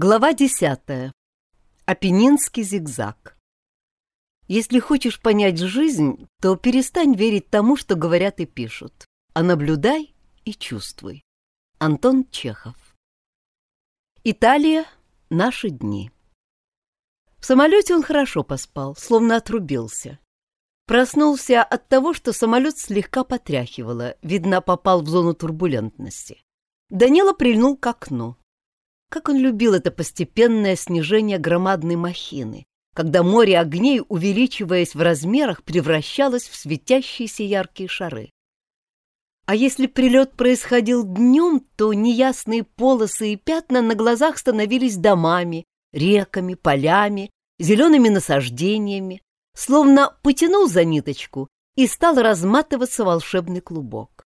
Глава десятая. Апеннинский зигзаг. Если хочешь понять жизнь, то перестань верить тому, что говорят и пишут, а наблюдай и чувствуй. Антон Чехов. Италия. Наши дни. В самолете он хорошо поспал, словно отрубился. Проснулся от того, что самолет слегка потряхивало, видно, попал в зону турбулентности. Данила прильнул к окну. Как он любил это постепенное снижение громадной махины, когда море огней, увеличиваясь в размерах, превращалось в светящиеся яркие шары. А если прилет происходил днем, то неясные полосы и пятна на глазах становились домами, реками, полями, зелеными насаждениями, словно потянул за ниточку и стал разматываться волшебный клубок.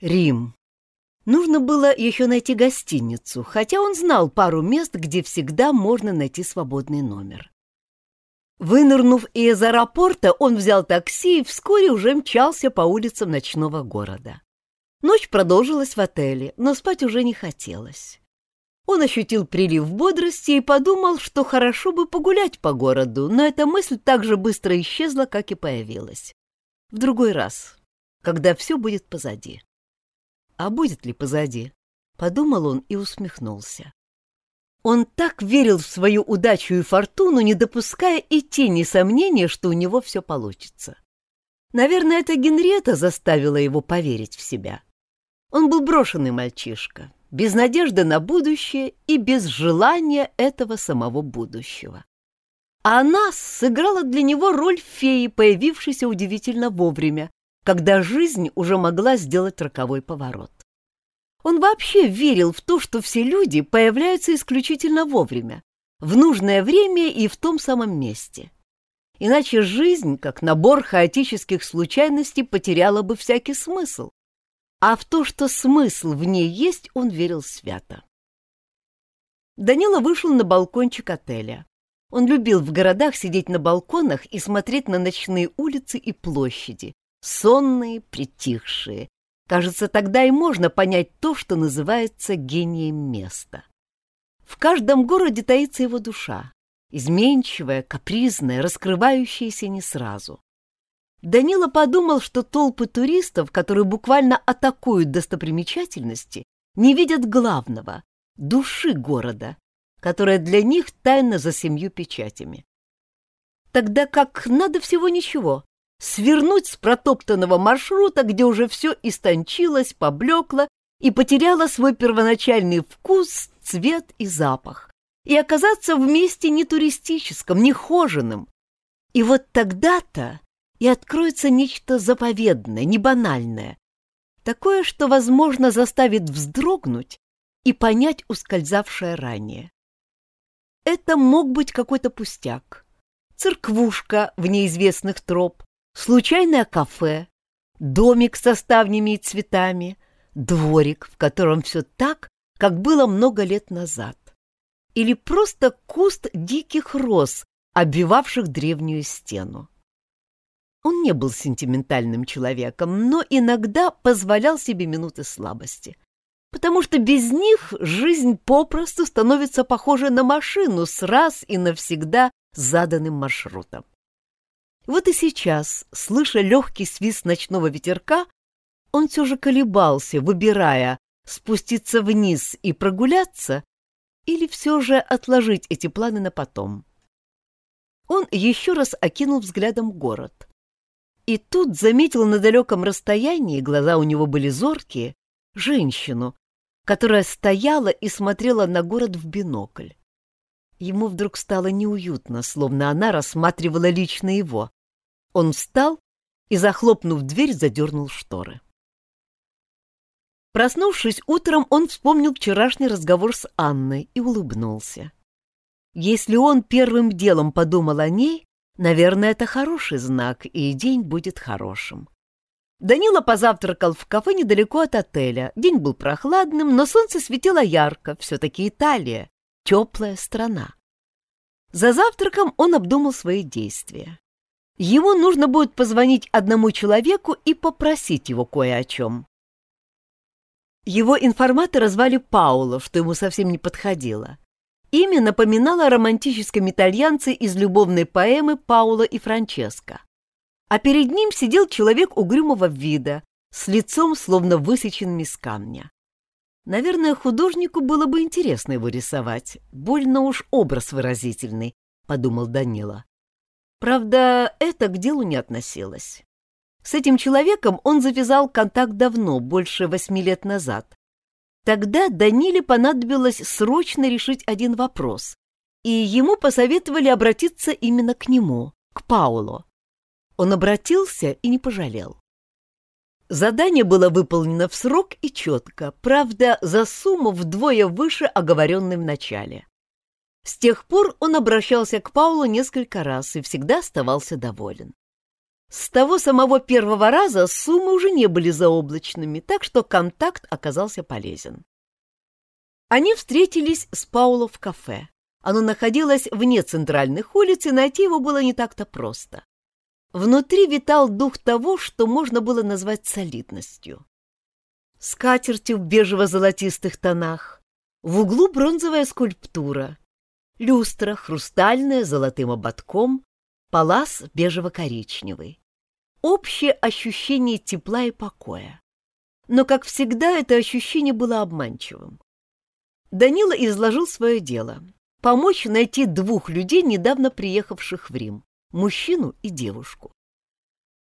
Рим. Нужно было еще найти гостиницу, хотя он знал пару мест, где всегда можно найти свободный номер. Вынырнув из аэропорта, он взял такси и вскоре уже мчался по улицам ночного города. Ночь продолжилась в отеле, но спать уже не хотелось. Он ощутил прилив бодрости и подумал, что хорошо бы погулять по городу, но эта мысль так же быстро исчезла, как и появилась. В другой раз, когда все будет позади. А будет ли позади? Подумал он и усмехнулся. Он так верил в свою удачу и фортуну, не допуская и тени сомнения, что у него все получится. Наверное, это Генрета заставила его поверить в себя. Он был брошенный мальчишка, без надежды на будущее и без желания этого самого будущего. А она сыграла для него роль феи, появившейся удивительно вовремя, когда жизнь уже могла сделать роковой поворот. Он вообще верил в то, что все люди появляются исключительно вовремя, в нужное время и в том самом месте. Иначе жизнь, как набор хаотических случайностей, потеряла бы всякий смысл. А в то, что смысл в ней есть, он верил свято. Данила вышел на балкончик отеля. Он любил в городах сидеть на балконах и смотреть на ночные улицы и площади, сонные, притихшие. Кажется, тогда и можно понять то, что называется гением места. В каждом городе таится его душа, изменчивая, капризная, раскрывающаяся не сразу. Данила подумал, что толпы туристов, которые буквально атакуют достопримечательности, не видят главного — души города, которая для них тайна за семью печатями. Тогда как надо всего ничего — свернуть с протоптанного маршрута, где уже все истончилось, поблекло и потеряло свой первоначальный вкус, цвет и запах, и оказаться в месте не туристическом. И вот тогда-то и откроется нечто заповедное, не банальное, такое, что, возможно, заставит вздрогнуть и понять ускользавшее ранее. Это мог быть какой-то пустяк, церквушка в неизвестных троп, случайное кафе, домик со ставнями и цветами, дворик, в котором все так, как было много лет назад, или просто куст диких роз, обвивавших древнюю стену. Он не был сентиментальным человеком, но иногда позволял себе минуты слабости. Потому что без них жизнь попросту становится похожей на машину с раз и навсегда заданным маршрутом. Вот и сейчас, слыша легкий свист ночного ветерка, он все же колебался, выбирая, спуститься вниз и прогуляться или все же отложить эти планы на потом. Он еще раз окинул взглядом город. И тут заметил на далеком расстоянии, глаза у него были зоркие, женщину, которая стояла и смотрела на город в бинокль. Ему вдруг стало неуютно, словно она рассматривала лично его. Он встал и, захлопнув дверь, задернул шторы. Проснувшись утром, он вспомнил вчерашний разговор с Анной и улыбнулся. Если он первым делом подумал о ней, Наверное, это хороший знак, и день будет хорошим. Данила позавтракал в кафе недалеко от отеля. День был прохладным, но солнце светило ярко. Все-таки Италия — теплая страна. За завтраком он обдумал свои действия. Ему нужно будет позвонить одному человеку и попросить его кое о чем. Его информатора звали Пауло, что ему совсем не подходило. Имя напоминало о романтическом итальянце из любовной поэмы Паула и Франческо. А перед ним сидел человек угрюмого вида, с лицом словно высеченным из камня. Наверное, художнику было бы интересно его рисовать. Больно уж образ выразительный, — подумал Данила. Правда, это к делу не относилось. С этим человеком он завязал контакт давно, больше восьми лет назад. Тогда Даниле понадобилось срочно решить один вопрос, и ему посоветовали обратиться именно к нему, к Паулу. Он обратился и не пожалел. Задание было выполнено в срок и четко, правда, за сумму вдвое выше оговоренной в начале. С тех пор он обращался к Паулу несколько раз и всегда оставался доволен. С того самого первого раза суммы уже не были заоблачными, так что контакт оказался полезен. Они встретились с Пауло в кафе. Оно находилось вне центральных улиц, и найти его было не так-то просто. Внутри витал дух того, что можно было назвать солидностью. Скатертью в бежево-золотистых тонах, в углу бронзовая скульптура, люстра хрустальная золотым ободком, палас бежево-коричневый. Общее ощущение тепла и покоя. Но, как всегда, это ощущение было обманчивым. Данила изложил свое дело — помочь найти двух людей, недавно приехавших в Рим мужчину и девушку.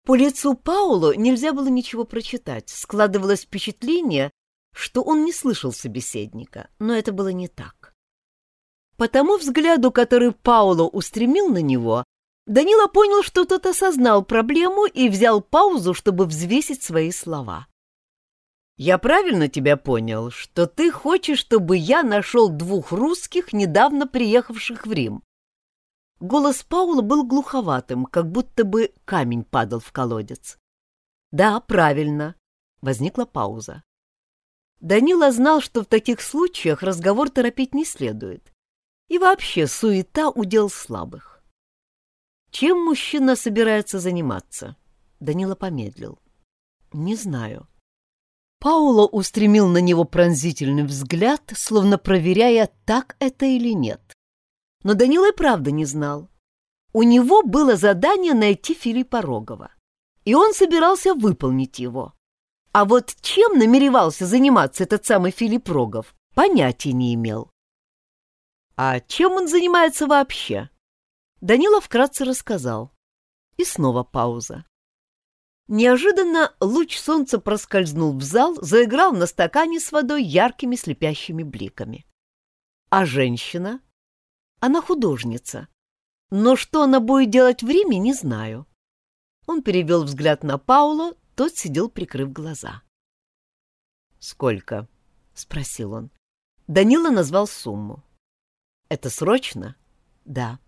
По лицу Пауло нельзя было ничего прочитать, складывалось впечатление, что он не слышал собеседника, но это было не так. По тому взгляду, который Пауло устремил на него, Данила понял, что тот осознал проблему и взял паузу, чтобы взвесить свои слова. «Я правильно тебя понял, что ты хочешь, чтобы я нашел двух русских, недавно приехавших в Рим?» Голос Паула был глуховатым, как будто бы камень падал в колодец. «Да, правильно». Возникла пауза. Данила знал, что в таких случаях разговор торопить не следует. И вообще суета — удел слабых. Чем мужчина собирается заниматься? Данила помедлил. Не знаю. Пауло устремил на него пронзительный взгляд, словно проверяя, так это или нет. Но Данила и правда не знал. У него было задание найти Филиппа Рогова, и он собирался выполнить его. А вот чем намеревался заниматься этот самый Филипп Рогов, понятия не имел. А чем он занимается вообще? Данила вкратце рассказал. И снова пауза. Неожиданно луч солнца проскользнул в зал, заиграл на стакане с водой яркими слепящими бликами. А женщина? Она художница. Но что она будет делать в Риме, не знаю. Он перевел взгляд на Пауло, тот сидел, прикрыв глаза. «Сколько?» — спросил он. Данила назвал сумму. «Это срочно?» «Да».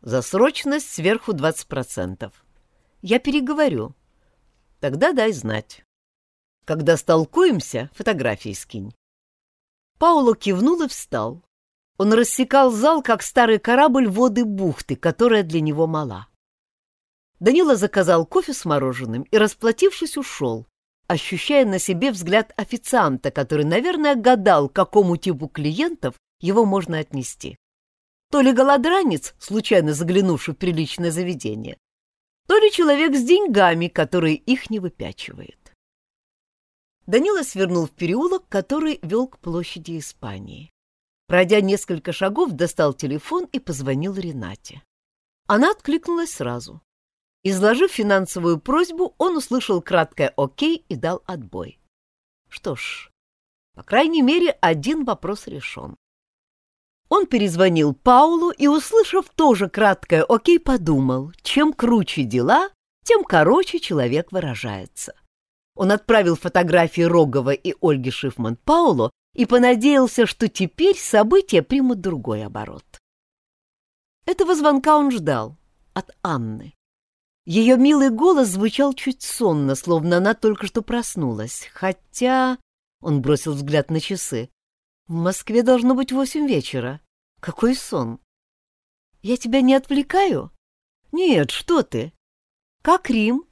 «За срочность сверху 20%. Я переговорю. Тогда дай знать. Когда столкуемся, фотографии скинь». Пауло кивнул и встал. Он рассекал зал, как старый корабль воды бухты, которая для него мала. Данила заказал кофе с мороженым и, расплатившись, ушел, ощущая на себе взгляд официанта, который, наверное, гадал, к какому типу клиентов его можно отнести. То ли голодранец, случайно заглянувший в приличное заведение, то ли человек с деньгами, который их не выпячивает. Данила свернул в переулок, который вел к площади Испании. Пройдя несколько шагов, достал телефон и позвонил Ренате. Она откликнулась сразу. Изложив финансовую просьбу, он услышал краткое «Окей» и дал отбой. Что ж, по крайней мере, один вопрос решен. Он перезвонил Паулу и, услышав тоже краткое «Окей», подумал, чем круче дела, тем короче человек выражается. Он отправил фотографии Рогова и Ольги Шифман Паулу и понадеялся, что теперь события примут другой оборот. Этого звонка он ждал от Анны. Ее милый голос звучал чуть сонно, словно она только что проснулась, хотя... Он бросил взгляд на часы. В Москве должно быть восемь вечера. Какой сон? Я тебя не отвлекаю? Нет, что ты? Как Рим?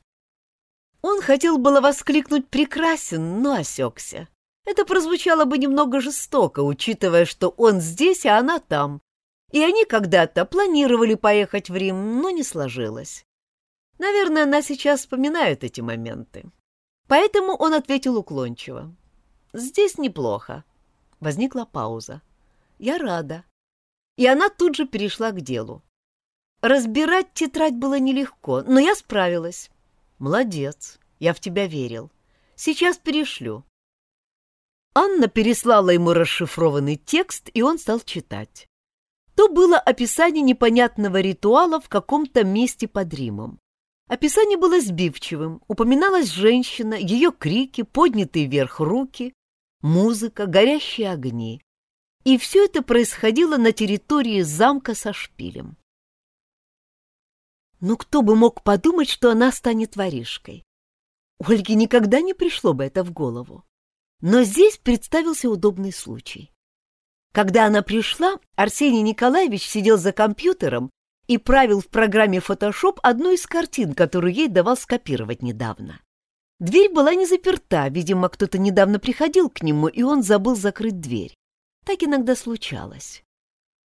Он хотел было воскликнуть «прекрасен», но осекся. Это прозвучало бы немного жестоко, учитывая, что он здесь, а она там. И они когда-то планировали поехать в Рим, но не сложилось. Наверное, она сейчас вспоминает эти моменты. Поэтому он ответил уклончиво. «Здесь неплохо». Возникла пауза. «Я рада». И она тут же перешла к делу. Разбирать тетрадь было нелегко, но я справилась. «Молодец, я в тебя верил. Сейчас перешлю». Анна переслала ему расшифрованный текст, и он стал читать. То было описание непонятного ритуала в каком-то месте под Римом. Описание было сбивчивым, упоминалась женщина, ее крики, поднятые вверх руки, музыка, горящие огни. И все это происходило на территории замка со шпилем. Ну кто бы мог подумать, что она станет воришкой? Ольге никогда не пришло бы это в голову. Но здесь представился удобный случай. Когда она пришла, Арсений Николаевич сидел за компьютером и правил в программе Photoshop одну из картин, которую ей давал скопировать недавно. Дверь была не заперта, видимо, кто-то недавно приходил к нему, и он забыл закрыть дверь. Так иногда случалось.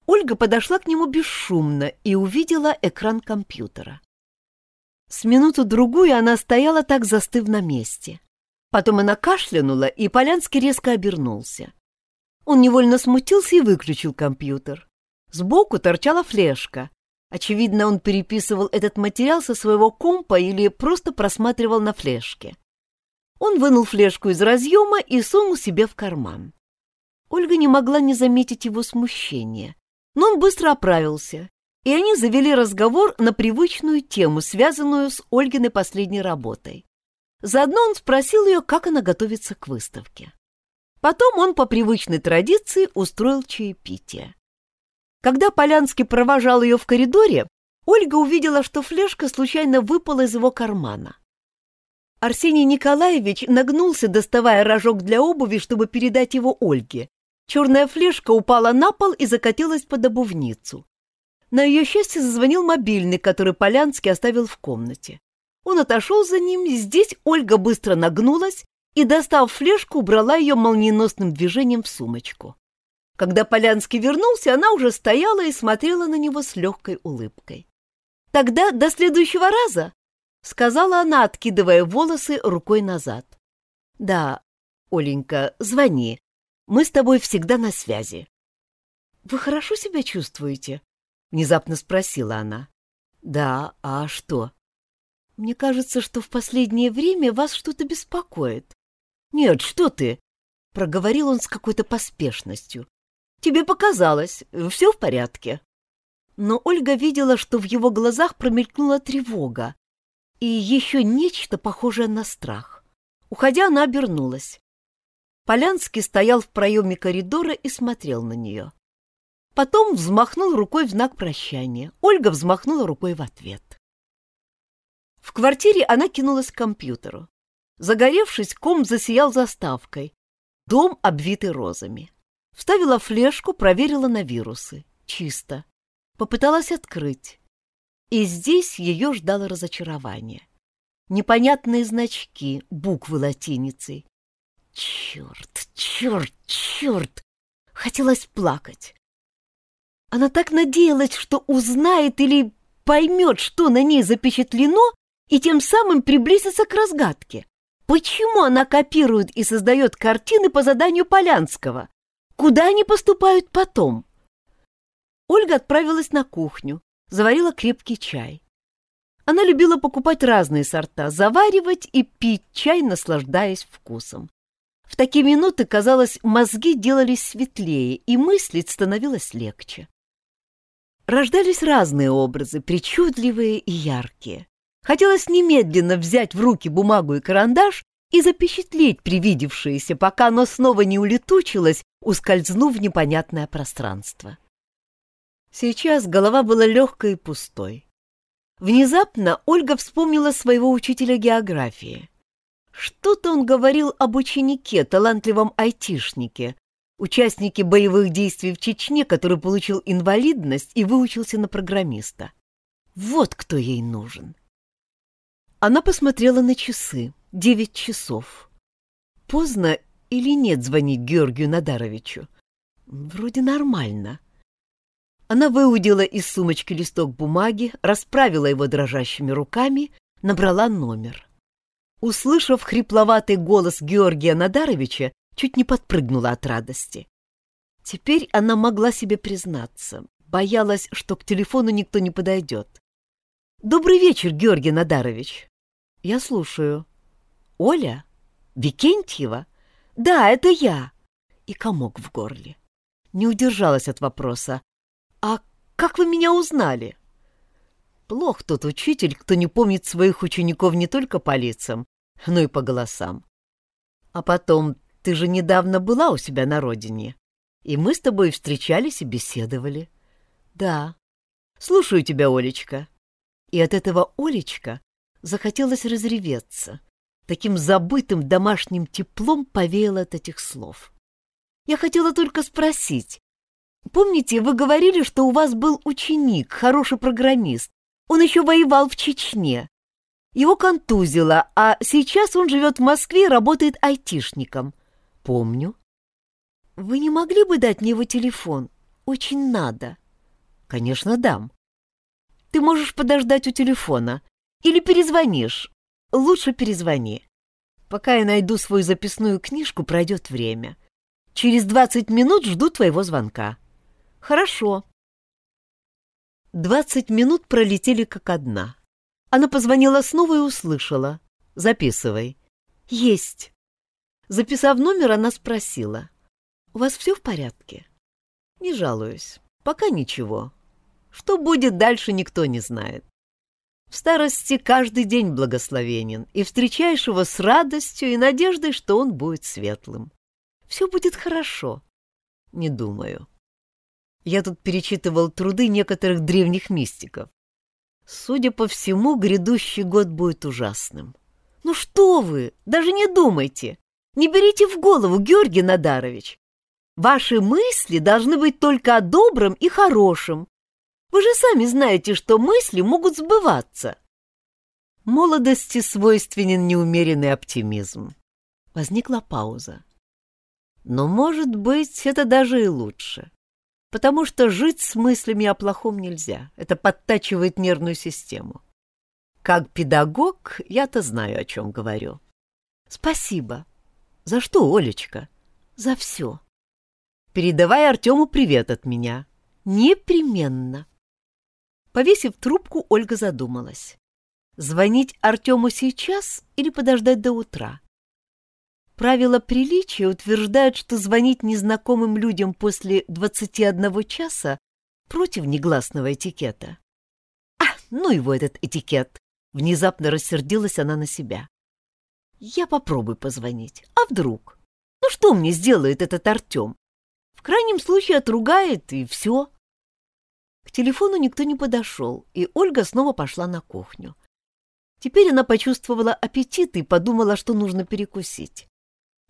Ольга подошла к нему бесшумно и увидела экран компьютера. С минуту-другую она стояла так, застыв на месте. Потом она кашлянула, и Полянский резко обернулся. Он невольно смутился и выключил компьютер. Сбоку торчала флешка. Очевидно, он переписывал этот материал со своего компа или просто просматривал на флешке. Он вынул флешку из разъема и сунул себе в карман. Ольга не могла не заметить его смущения, но он быстро оправился, и они завели разговор на привычную тему, связанную с Ольгиной последней работой. Заодно он спросил ее, как она готовится к выставке. Потом он по привычной традиции устроил чаепитие. Когда Полянский провожал ее в коридоре, Ольга увидела, что флешка случайно выпала из его кармана. Арсений Николаевич нагнулся, доставая рожок для обуви, чтобы передать его Ольге. Черная флешка упала на пол и закатилась под обувницу. На ее счастье зазвонил мобильный, который Полянский оставил в комнате. Он отошел за ним, здесь Ольга быстро нагнулась и, достав флешку, убрала ее молниеносным движением в сумочку. Когда Полянский вернулся, она уже стояла и смотрела на него с легкой улыбкой. «Тогда до следующего раза», — сказала она, откидывая волосы рукой назад. «Да, Оленька, звони. Мы с тобой всегда на связи». «Вы хорошо себя чувствуете?» — внезапно спросила она. «Да, а что?» «Мне кажется, что в последнее время вас что-то беспокоит». «Нет, что ты?» — проговорил он с какой-то поспешностью. «Тебе показалось. Все в порядке». Но Ольга видела, что в его глазах промелькнула тревога и еще нечто похожее на страх. Уходя, она обернулась. Полянский стоял в проеме коридора и смотрел на нее. Потом взмахнул рукой в знак прощания. Ольга взмахнула рукой в ответ. В квартире она кинулась к компьютеру. Загоревшись, ком засиял заставкой. Дом, обвитый розами. Вставила флешку, проверила на вирусы. Чисто. Попыталась открыть. И здесь ее ждало разочарование. Непонятные значки, буквы латиницей. Черт, черт, черт! Хотелось плакать. Она так надеялась, что узнает или поймет, что на ней запечатлено, и тем самым приблизится к разгадке. Почему она копирует и создает картины по заданию Полянского? Куда они поступают потом? Ольга отправилась на кухню, заварила крепкий чай. Она любила покупать разные сорта, заваривать и пить чай, наслаждаясь вкусом. В такие минуты, казалось, мозги делались светлее, и мыслить становилось легче. Рождались разные образы, причудливые и яркие. Хотелось немедленно взять в руки бумагу и карандаш и запечатлеть привидевшееся, пока оно снова не улетучилось, ускользнув в непонятное пространство. Сейчас голова была легкой и пустой. Внезапно Ольга вспомнила своего учителя географии. Что-то он говорил об ученике, талантливом айтишнике, участнике боевых действий в Чечне, который получил инвалидность и выучился на программиста. Вот кто ей нужен. Она посмотрела на часы. Девять часов. Поздно или нет звонить Георгию Надаровичу? Вроде нормально. Она выудила из сумочки листок бумаги, расправила его дрожащими руками, набрала номер. Услышав хрипловатый голос Георгия Надаровича, чуть не подпрыгнула от радости. Теперь она могла себе признаться, боялась, что к телефону никто не подойдет. «Добрый вечер, Георгий Надарович!» «Я слушаю». «Оля? Викентьева?» «Да, это я!» И комок в горле. Не удержалась от вопроса. «А как вы меня узнали?» Плох тот учитель, кто не помнит своих учеников не только по лицам, но и по голосам. А потом, ты же недавно была у себя на родине, и мы с тобой встречались и беседовали. Да. Слушаю тебя, Олечка. И от этого Олечка захотелось разреветься. Таким забытым домашним теплом повеяло от этих слов. Я хотела только спросить. Помните, вы говорили, что у вас был ученик, хороший программист. Он еще воевал в Чечне. Его контузило, а сейчас он живет в Москве и работает айтишником. Помню. Вы не могли бы дать мне его телефон? Очень надо. Конечно, дам. Ты можешь подождать у телефона. Или перезвонишь. Лучше перезвони. Пока я найду свою записную книжку, пройдет время. Через двадцать минут жду твоего звонка. Хорошо. Двадцать минут пролетели как одна. Она позвонила снова и услышала. Записывай. Есть. Записав номер, она спросила. У вас все в порядке? Не жалуюсь. Пока ничего. Что будет дальше, никто не знает. В старости каждый день благословенен, и встречаешь его с радостью и надеждой, что он будет светлым. Все будет хорошо. Не думаю. Я тут перечитывал труды некоторых древних мистиков. Судя по всему, грядущий год будет ужасным. Ну что вы, даже не думайте. Не берите в голову, Георгий Надарович. Ваши мысли должны быть только о добром и хорошем, вы же сами знаете, что мысли могут сбываться. Молодости свойственен неумеренный оптимизм. Возникла пауза. Но, может быть, это даже и лучше. Потому что жить с мыслями о плохом нельзя. Это подтачивает нервную систему. Как педагог я-то знаю, о чем говорю. Спасибо. За что, Олечка? За все. Передавай Артему привет от меня. Непременно. Повесив трубку, Ольга задумалась. Звонить Артему сейчас или подождать до утра? Правила приличия утверждают, что звонить незнакомым людям после 21 часа против негласного этикета. А, ну его этот этикет! Внезапно рассердилась она на себя. Я попробую позвонить. А вдруг? Ну что мне сделает этот Артем? В крайнем случае отругает, и все. К телефону никто не подошел, и Ольга снова пошла на кухню. Теперь она почувствовала аппетит и подумала, что нужно перекусить.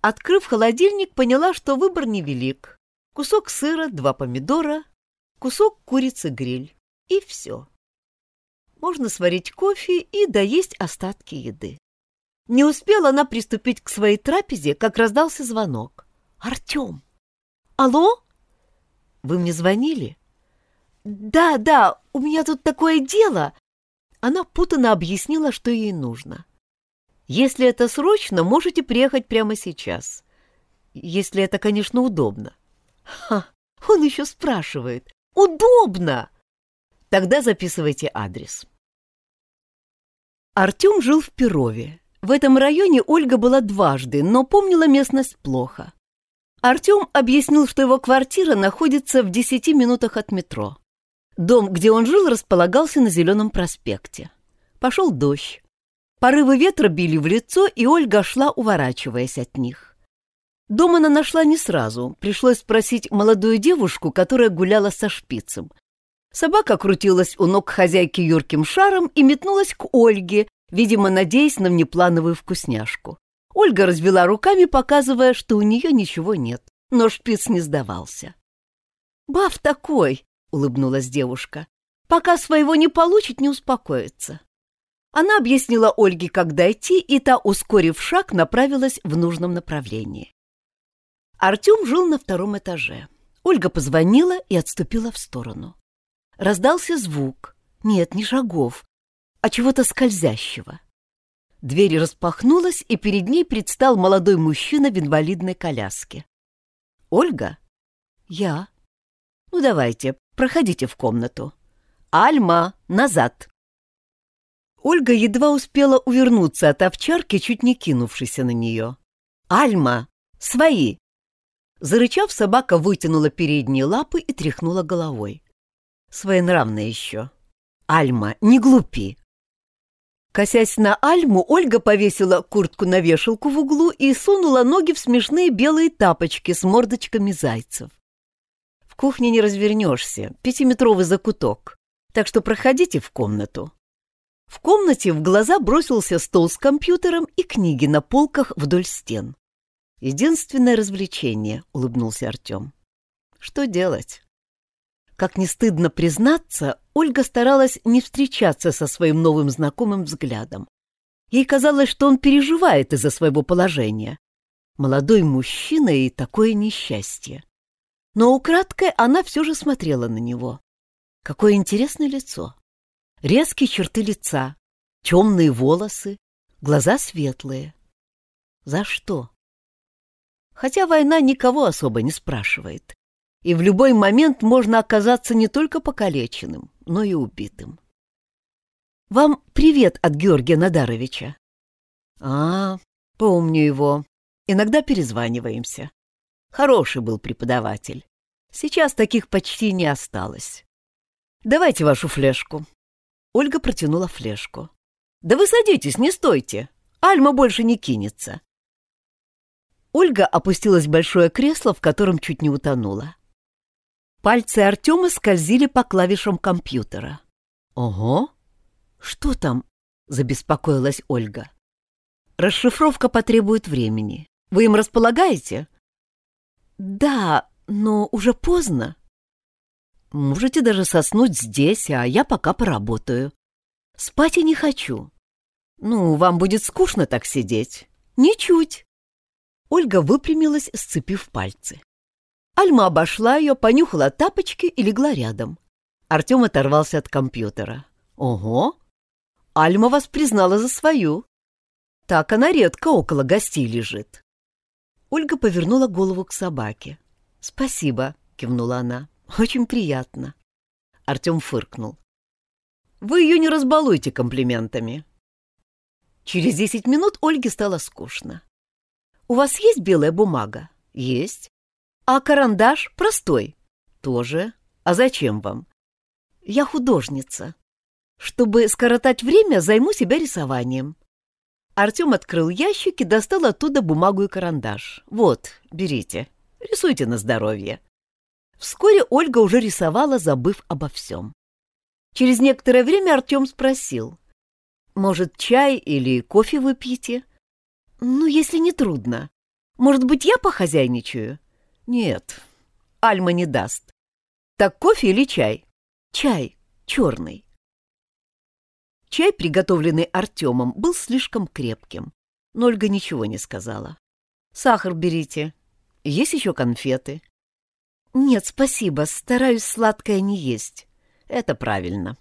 Открыв холодильник, поняла, что выбор невелик. Кусок сыра, два помидора, кусок курицы-гриль. И все. Можно сварить кофе и доесть остатки еды. Не успела она приступить к своей трапезе, как раздался звонок. «Артем!» «Алло?» «Вы мне звонили?» «Да, да, у меня тут такое дело!» Она путанно объяснила, что ей нужно. «Если это срочно, можете приехать прямо сейчас. Если это, конечно, удобно». «Ха, он еще спрашивает. Удобно!» Тогда записывайте адрес. Артем жил в Перове. В этом районе Ольга была дважды, но помнила местность плохо. Артем объяснил, что его квартира находится в десяти минутах от метро. Дом, где он жил, располагался на Зеленом проспекте. Пошел дождь. Порывы ветра били в лицо, и Ольга шла, уворачиваясь от них. Дом она нашла не сразу. Пришлось спросить молодую девушку, которая гуляла со шпицем. Собака крутилась у ног хозяйки юрким шаром и метнулась к Ольге, видимо, надеясь на внеплановую вкусняшку. Ольга развела руками, показывая, что у нее ничего нет, но шпиц не сдавался. «Баф такой!» — улыбнулась девушка. «Пока своего не получит, не успокоится». Она объяснила Ольге, как дойти, и та, ускорив шаг, направилась в нужном направлении. Артем жил на втором этаже. Ольга позвонила и отступила в сторону. Раздался звук. Нет, не шагов, а чего-то скользящего. Дверь распахнулась, и перед ней предстал молодой мужчина в инвалидной коляске. «Ольга?» «Я». «Ну, давайте, проходите в комнату». «Альма, назад!» Ольга едва успела увернуться от овчарки, чуть не кинувшейся на нее. «Альма! Свои!» Зарычав, собака вытянула передние лапы и тряхнула головой. Своенравная еще. «Альма, не глупи!» Косясь на Альму, Ольга повесила куртку на вешалку в углу и сунула ноги в смешные белые тапочки с мордочками зайцев. Кухне не развернешься, пятиметровый закуток, так что проходите в комнату. В комнате в глаза бросился стол с компьютером и книги на полках вдоль стен. Единственное развлечение, — улыбнулся Артем. Что делать? Как не стыдно признаться, Ольга старалась не встречаться со своим новым знакомым взглядом. Ей казалось, что он переживает из-за своего положения. Молодой мужчина и такое несчастье. Но украдкой она все же смотрела на него. Какое интересное лицо. Резкие черты лица, темные волосы, глаза светлые. За что? Хотя война никого особо не спрашивает и в любой момент можно оказаться не только покалеченным, но и убитым. «Вам привет от Георгия Надаровича». «А, помню его. Иногда перезваниваемся. Хороший был преподаватель. Сейчас таких почти не осталось. Давайте вашу флешку». Ольга протянула флешку. «Да вы садитесь, не стойте. Альма больше не кинется». Ольга опустилась в большое кресло, в котором чуть не утонула. Пальцы Артема скользили по клавишам компьютера. «Ого! Что там?» — забеспокоилась Ольга. «Расшифровка потребует времени. Вы им располагаете?» «Да, но уже поздно». «Можете даже соснуть здесь, а я пока поработаю. Спать я не хочу. Ну, вам будет скучно так сидеть». «Ничуть». Ольга выпрямилась, сцепив пальцы. Альма обошла ее, понюхала тапочки и легла рядом. Артем оторвался от компьютера. «Ого! Альма вас признала за свою. Так она редко около гостей лежит». Ольга повернула голову к собаке. «Спасибо», — кивнула она. «Очень приятно». Артем фыркнул. «Вы ее не разбалуйте комплиментами». Через десять минут Ольге стало скучно. «У вас есть белая бумага?» «Есть. А карандаш простой? Тоже. А зачем вам? Я художница. Чтобы скоротать время, займу себя рисованием. Артем открыл ящик и достал оттуда бумагу и карандаш. Вот, берите. Рисуйте на здоровье. Вскоре Ольга уже рисовала, забыв обо всем. Через некоторое время Артем спросил. «Может, чай или кофе выпьете?» «Ну, если не трудно. Может быть, я похозяйничаю?» Нет, Альма не даст. Так кофе или чай? Чай, черный. Чай, приготовленный Артемом, был слишком крепким, но Ольга ничего не сказала. «Сахар берите. Есть еще конфеты?» «Нет, спасибо, стараюсь сладкое не есть. Это правильно».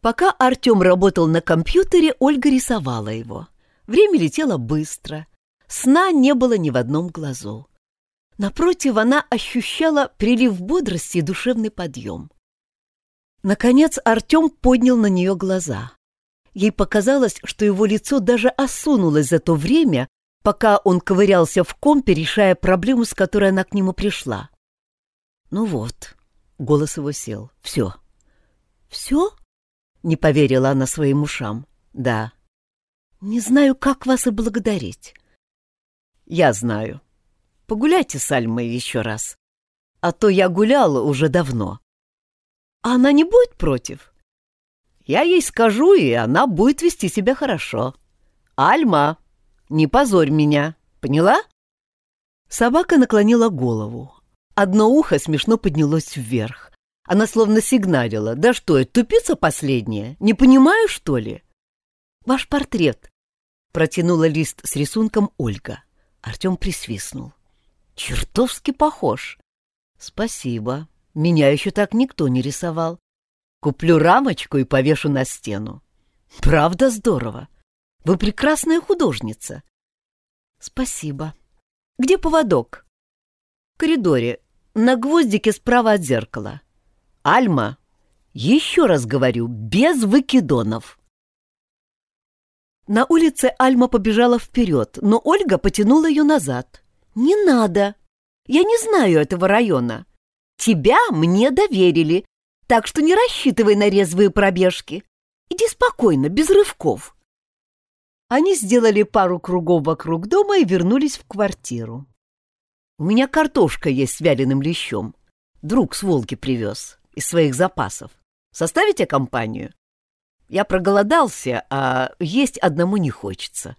Пока Артем работал на компьютере, Ольга рисовала его. Время летело быстро. Сна не было ни в одном глазу. Напротив, она ощущала прилив бодрости и душевный подъем. Наконец Артем поднял на нее глаза. Ей показалось, что его лицо даже осунулось за то время, пока он ковырялся в компе, решая проблему, с которой она к нему пришла. «Ну вот», — голос его сел, — «все». «Все?» — не поверила она своим ушам. «Да». «Не знаю, как вас и благодарить». «Я знаю», Погуляйте с Альмой еще раз. А то я гуляла уже давно. А она не будет против? Я ей скажу, и она будет вести себя хорошо. Альма, не позорь меня, поняла? Собака наклонила голову. Одно ухо смешно поднялось вверх. Она словно сигналила. «Да что это, тупица последняя? Не понимаю, что ли?» «Ваш портрет», — протянула лист с рисунком Ольга. Артем присвистнул. Чертовски похож. Спасибо. Меня еще так никто не рисовал. Куплю рамочку и повешу на стену. Правда здорово. Вы прекрасная художница. Спасибо. Где поводок? В коридоре, на гвоздике справа от зеркала. Альма, еще раз говорю, без выкидонов. На улице Альма побежала вперед, но Ольга потянула ее назад. «Не надо! Я не знаю этого района. Тебя мне доверили, так что не рассчитывай на резвые пробежки. Иди спокойно, без рывков». Они сделали пару кругов вокруг дома и вернулись в квартиру. «У меня картошка есть с вяленым лещом. Друг с волки привез, из своих запасов. Составите компанию? Я проголодался, а есть одному не хочется».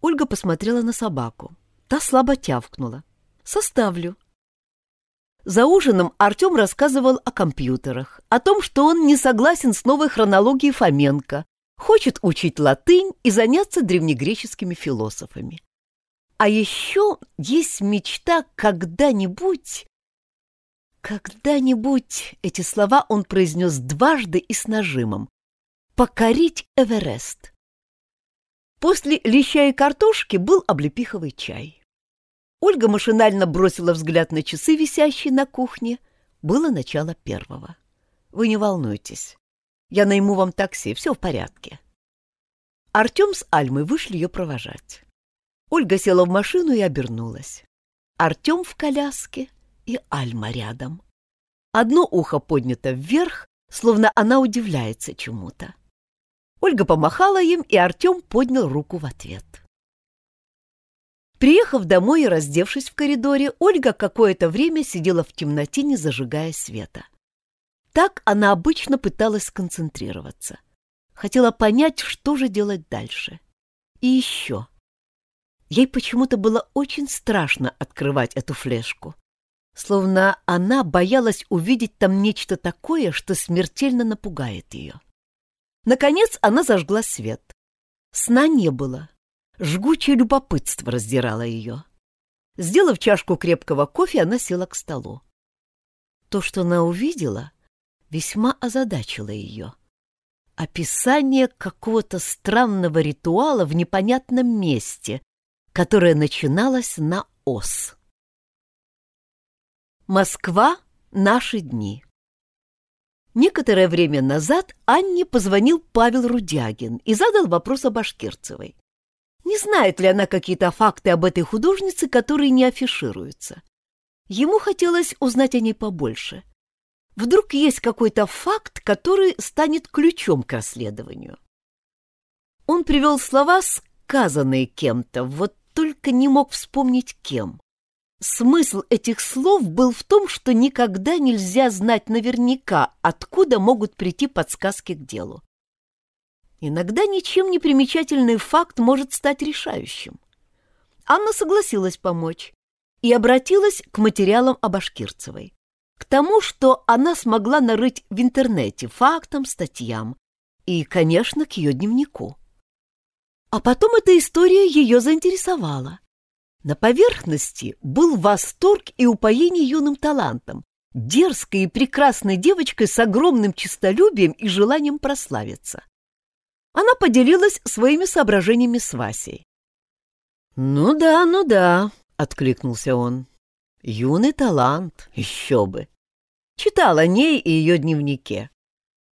Ольга посмотрела на собаку. Та слабо тявкнула. «Составлю». За ужином Артем рассказывал о компьютерах, о том, что он не согласен с новой хронологией Фоменко, хочет учить латынь и заняться древнегреческими философами. А еще есть мечта когда-нибудь... Когда-нибудь эти слова он произнес дважды и с нажимом. Покорить Эверест. После леща и картошки был облепиховый чай. Ольга машинально бросила взгляд на часы, висящие на кухне. Было начало первого. Вы не волнуйтесь. Я найму вам такси, все в порядке. Артем с Альмой вышли ее провожать. Ольга села в машину и обернулась. Артем в коляске и Альма рядом. Одно ухо поднято вверх, словно она удивляется чему-то. Ольга помахала им, и Артем поднял руку в ответ. Приехав домой и раздевшись в коридоре, Ольга какое-то время сидела в темноте, не зажигая света. Так она обычно пыталась сконцентрироваться. Хотела понять, что же делать дальше. И еще. Ей почему-то было очень страшно открывать эту флешку. Словно она боялась увидеть там нечто такое, что смертельно напугает ее. Наконец она зажгла свет. Сна не было. Жгучее любопытство раздирало ее. Сделав чашку крепкого кофе, она села к столу. То, что она увидела, весьма озадачило ее. Описание какого-то странного ритуала в непонятном месте, которое начиналось на ос. Москва. Наши дни. Некоторое время назад Анне позвонил Павел Рудягин и задал вопрос о Башкирцевой. Не знает ли она какие-то факты об этой художнице, которые не афишируются? Ему хотелось узнать о ней побольше. Вдруг есть какой-то факт, который станет ключом к расследованию. Он привел слова, сказанные кем-то, вот только не мог вспомнить кем. Смысл этих слов был в том, что никогда нельзя знать наверняка, откуда могут прийти подсказки к делу. Иногда ничем не примечательный факт может стать решающим. Анна согласилась помочь и обратилась к материалам о Башкирцевой к тому, что она смогла нарыть в интернете фактам, статьям и, конечно, к ее дневнику. А потом эта история ее заинтересовала. На поверхности был восторг и упоение юным талантом, дерзкой и прекрасной девочкой с огромным честолюбием и желанием прославиться. Она поделилась своими соображениями с Васей. «Ну да, ну да», — откликнулся он. Юный талант, еще бы. Читал о ней и ее дневнике.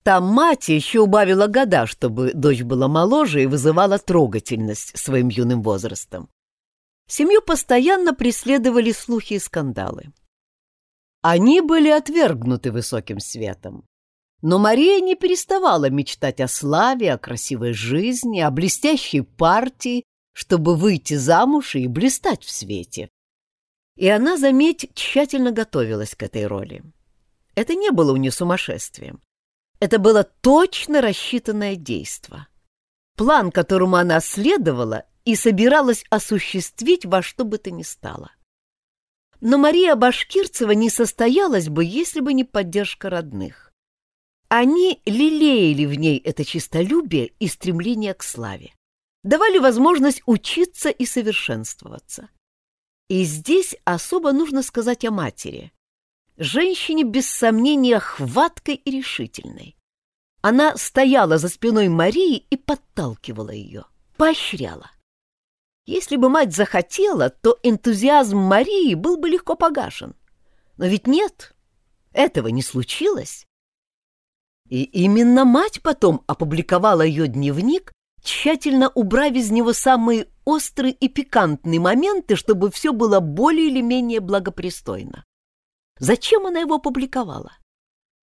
Там мать еще убавила года, чтобы дочь была моложе и вызывала трогательность своим юным возрастом. Семью постоянно преследовали слухи и скандалы. Они были отвергнуты высоким светом. Но Мария не переставала мечтать о славе, о красивой жизни, о блестящей партии, чтобы выйти замуж и блистать в свете. И она, заметь, тщательно готовилась к этой роли. Это не было у нее сумасшествием. Это было точно рассчитанное действо. План, которому она следовала и собиралась осуществить во что бы то ни стало. Но Мария Башкирцева не состоялась бы, если бы не поддержка родных. Они лелеяли в ней это честолюбие и стремление к славе, давали возможность учиться и совершенствоваться. И здесь особо нужно сказать о матери. Женщине без сомнения хваткой и решительной. Она стояла за спиной Марии и подталкивала ее, поощряла. Если бы мать захотела, то энтузиазм Марии был бы легко погашен. Но ведь нет, этого не случилось. И именно мать потом опубликовала ее дневник, тщательно убрав из него самые острые и пикантные моменты, чтобы все было более или менее благопристойно. Зачем она его публиковала?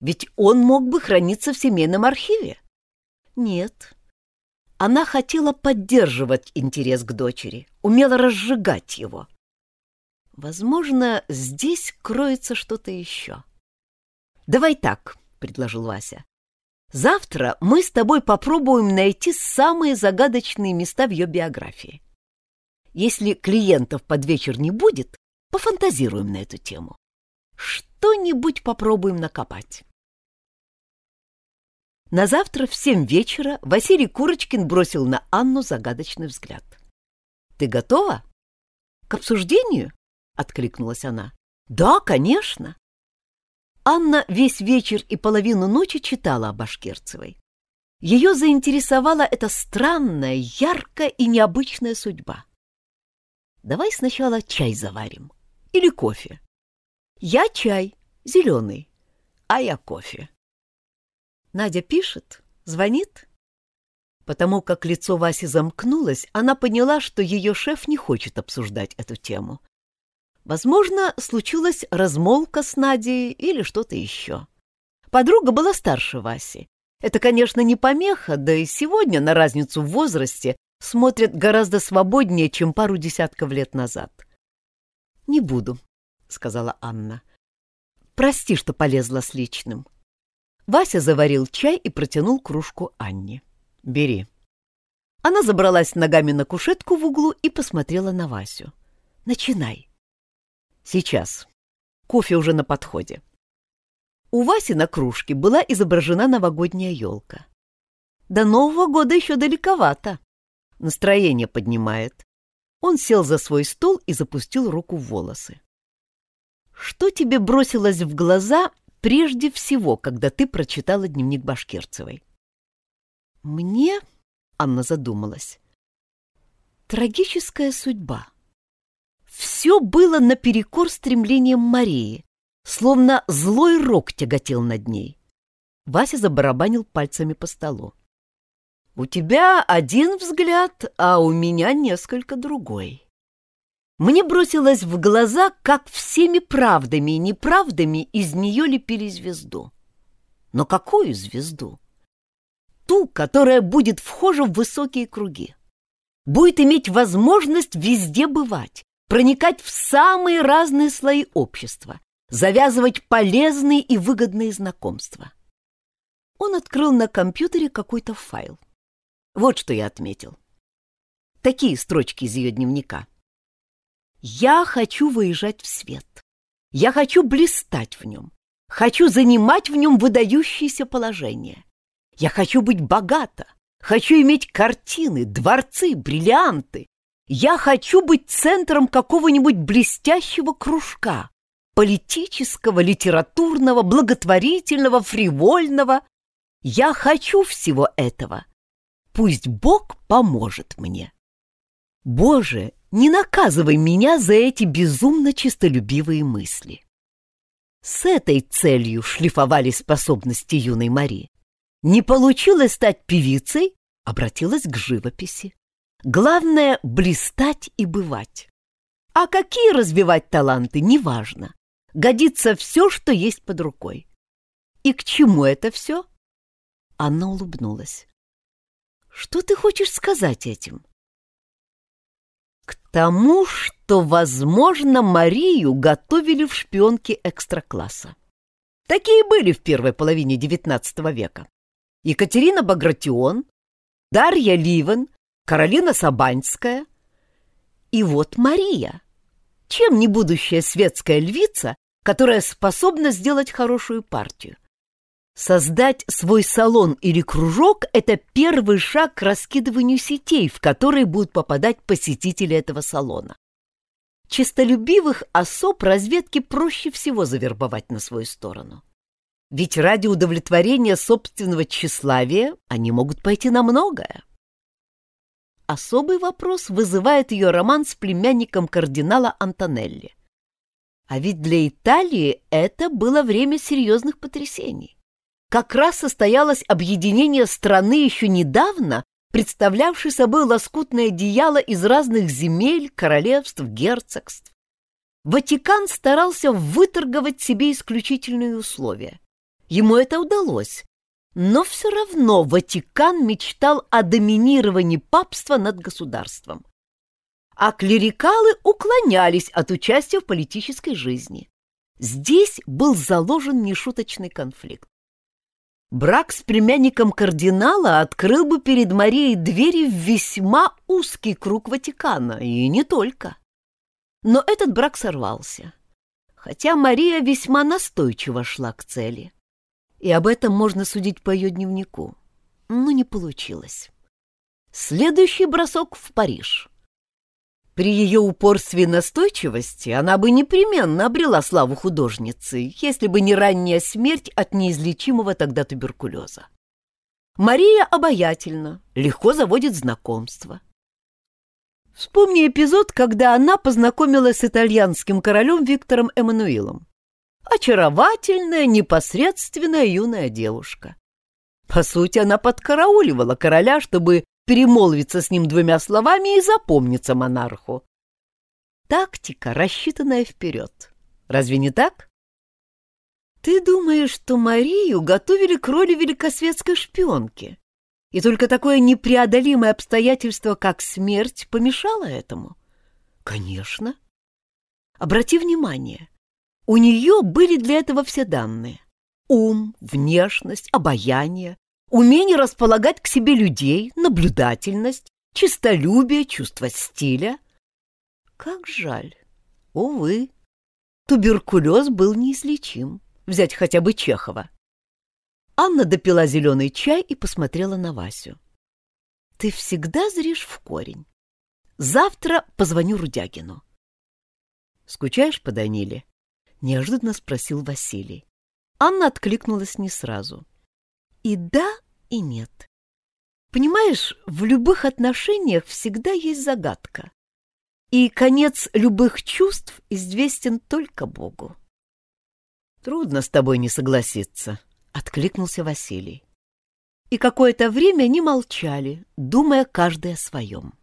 Ведь он мог бы храниться в семейном архиве. Нет. Она хотела поддерживать интерес к дочери, умела разжигать его. Возможно, здесь кроется что-то еще. «Давай так», — предложил Вася. «Завтра мы с тобой попробуем найти самые загадочные места в ее биографии. Если клиентов под вечер не будет, пофантазируем на эту тему что-нибудь попробуем накопать. На завтра в семь вечера Василий Курочкин бросил на Анну загадочный взгляд. «Ты готова?» «К обсуждению?» — откликнулась она. «Да, конечно». Анна весь вечер и половину ночи читала о Башкирцевой. Ее заинтересовала эта странная, яркая и необычная судьба. «Давай сначала чай заварим. Или кофе. Я чай, зеленый, а я кофе. Надя пишет, звонит. Потому как лицо Васи замкнулось, она поняла, что ее шеф не хочет обсуждать эту тему. Возможно, случилась размолвка с Надей или что-то еще. Подруга была старше Васи. Это, конечно, не помеха, да и сегодня на разницу в возрасте смотрят гораздо свободнее, чем пару десятков лет назад. «Не буду», — сказала Анна. «Прости, что полезла с личным». Вася заварил чай и протянул кружку Анне. «Бери». Она забралась ногами на кушетку в углу и посмотрела на Васю. «Начинай». «Сейчас. Кофе уже на подходе». У Васи на кружке была изображена новогодняя елка. До Нового года еще далековато. Настроение поднимает. Он сел за свой стол и запустил руку в волосы. Что тебе бросилось в глаза прежде всего, когда ты прочитала дневник Башкирцевой? Мне, Анна задумалась, трагическая судьба. Все было наперекор стремлениям Марии, словно злой рок тяготел над ней. Вася забарабанил пальцами по столу. «У тебя один взгляд, а у меня несколько другой. Мне бросилось в глаза, как всеми правдами и неправдами из нее лепили звезду. Но какую звезду? Ту, которая будет вхожа в высокие круги. Будет иметь возможность везде бывать, проникать в самые разные слои общества, завязывать полезные и выгодные знакомства. Он открыл на компьютере какой-то файл. Вот что я отметил. Такие строчки из ее дневника. Я хочу выезжать в свет. Я хочу блистать в нем. Хочу занимать в нем выдающееся положение. Я хочу быть богата. Хочу иметь картины, дворцы, бриллианты. Я хочу быть центром какого-нибудь блестящего кружка. Политического, литературного, благотворительного, фривольного. Я хочу всего этого. Пусть Бог поможет мне. Боже, не наказывай меня за эти безумно чистолюбивые мысли. С этой целью шлифовали способности юной Мари. Не получилось стать певицей, обратилась к живописи. Главное — блистать и бывать. А какие развивать таланты, неважно. Годится все, что есть под рукой. И к чему это все? Анна улыбнулась. Что ты хочешь сказать этим? К тому, что, возможно, Марию готовили в шпионке экстракласса. Такие были в первой половине XIX века. Екатерина Багратион, Дарья Ливен, Каролина Сабанская. И вот Мария. Чем не будущая светская львица, которая способна сделать хорошую партию? Создать свой салон или кружок – это первый шаг к раскидыванию сетей, в которые будут попадать посетители этого салона. чистолюбивых особ разведке проще всего завербовать на свою сторону. Ведь ради удовлетворения собственного тщеславия они могут пойти на многое. Особый вопрос вызывает ее роман с племянником кардинала Антонелли. А ведь для Италии это было время серьезных потрясений. Как раз состоялось объединение страны еще недавно, представлявшей собой лоскутное одеяло из разных земель, королевств, герцогств. Ватикан старался выторговать себе исключительные условия. Ему это удалось, но все равно Ватикан мечтал о доминировании папства над государством а клерикалы уклонялись от участия в политической жизни. Здесь был заложен нешуточный конфликт. Брак с племянником кардинала открыл бы перед Марией двери в весьма узкий круг Ватикана, и не только. Но этот брак сорвался, хотя Мария весьма настойчиво шла к цели. И об этом можно судить по ее дневнику. Но не получилось. Следующий бросок в Париж — при ее упорстве и настойчивости она бы непременно обрела славу художницы, если бы не ранняя смерть от неизлечимого тогда туберкулеза. Мария обаятельна, легко заводит знакомства. Вспомни эпизод, когда она познакомилась с итальянским королем Виктором Эммануилом. Очаровательная, непосредственная юная девушка. По сути, она подкарауливала короля, чтобы перемолвиться с ним двумя словами и запомниться монарху. Тактика, рассчитанная вперед. Разве не так? Ты думаешь, что Марию готовили к роли великосветской шпионки, и только такое непреодолимое обстоятельство, как смерть, помешало этому? Конечно. Обрати внимание, у нее были для этого все данные. Ум, внешность, обаяние, умение располагать к себе людей, наблюдательность, чистолюбие, чувство стиля. Как жаль. Увы, туберкулез был неизлечим. Взять хотя бы Чехова. Анна допила зеленый чай и посмотрела на Васю. «Ты всегда зришь в корень. Завтра позвоню Рудягину». «Скучаешь по Даниле?» — неожиданно спросил Василий. Анна откликнулась не сразу. «И да, и нет. Понимаешь, в любых отношениях всегда есть загадка. И конец любых чувств известен только Богу. Трудно с тобой не согласиться, откликнулся Василий. И какое-то время они молчали, думая каждый о своем.